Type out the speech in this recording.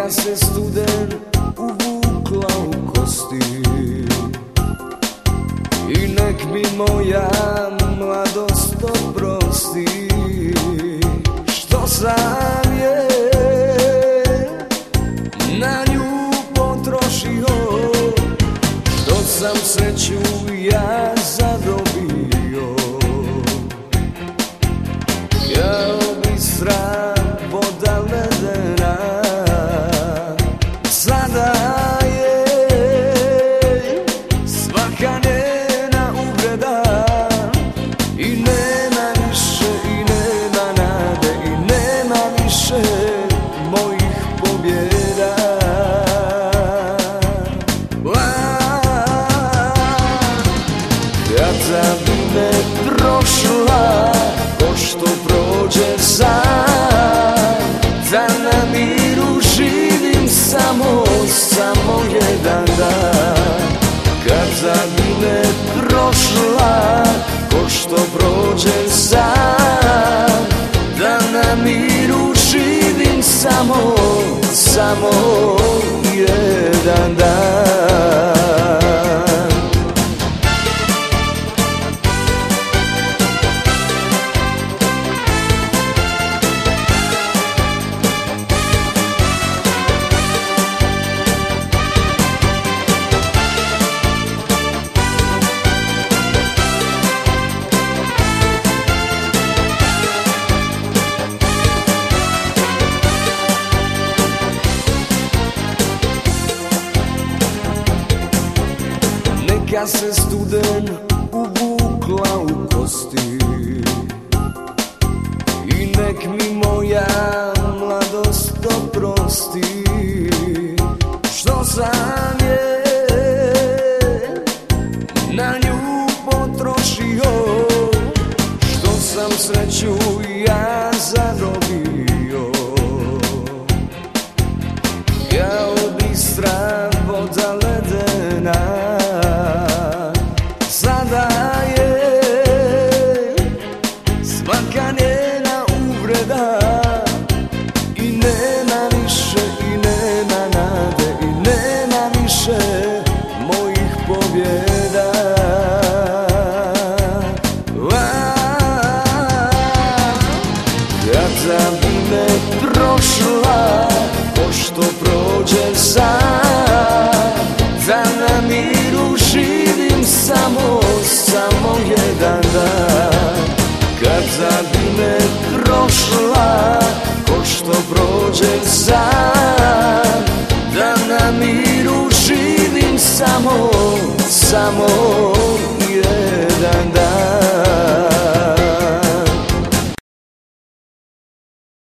Neka se studen uvukla u kosti. I nek mi moja mladost oprosti. Što sam je na nju potrošio? Što sam sreću ja san Da na miru živim samo, samo jedan dan. Kada bi me prošla ko što prođe san Da na miru živim samo, samo jedan dan Neka se studen uvukla u kosti I nek mi moja mladost oprosti Što sam je na nju potrošio Što sam sreću Da